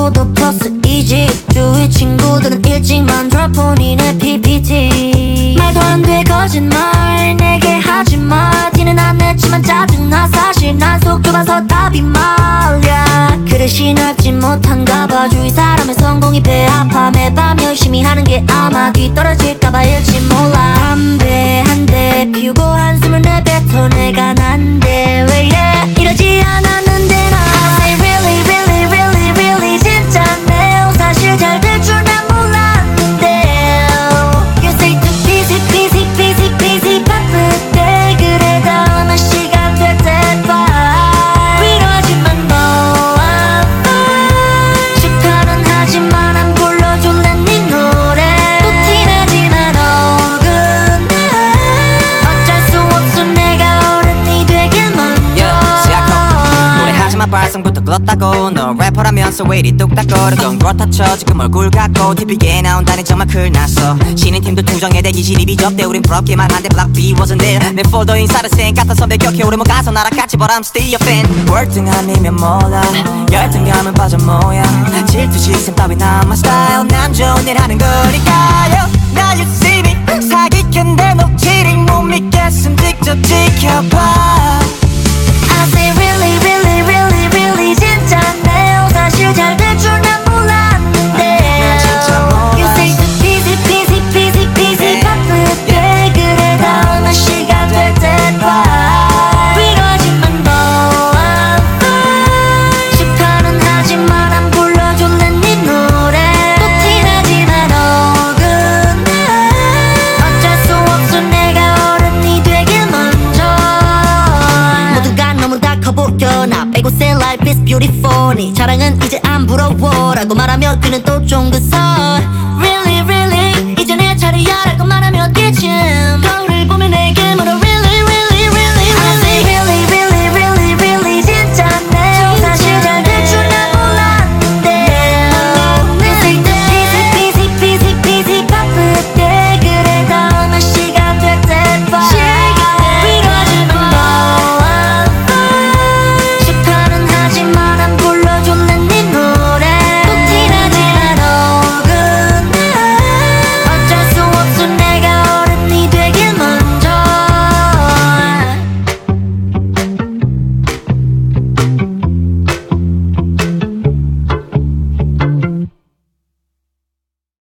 구독 플러스 이지. 주위 친구들은 일찍 만들어 본인의 PPT 말도 안 돼 거짓말. 내게 하지마. 티는 안 냈지만 짜증나. 사실 난 속 좁아서 답이 말야. 그릇이 넓지 못한가 봐. 주위 사람의 성공이 배 아파. 매밤 열심히 하는 게 아마 뒤떨어질까봐. 일지 몰라. 담배 한 대 피우고 한숨을 내뱉어. 내가 난 발성부터 껐다고. 너 래퍼라면서 왜 이리 뚝딱거려 건 그렇다 쳐. 지금 얼굴 갖고 TV에 나온다니 정말 큰일 났어. 신인 팀도 투정에 대기 실입이 접대. 우린 부럽기만 한데 Block B wasn't there. 내 폴더 인사를 쌩 같아 선배 격해 오래 못 가서 나락같이 But I'm still your fan. 월등함이면 몰라 열등감은 빠져 모양 질투 시선 따위 난 my style. 남 좋은 일 하는 거니까요. 나 you see me 사기캔데 녹취를 못 믿겠음. 직접 지켜봐. I say really 빼고 say life is beautiful. 네 자랑은 이제 안 부러워 라고 말하면 그는 또 쫑긋서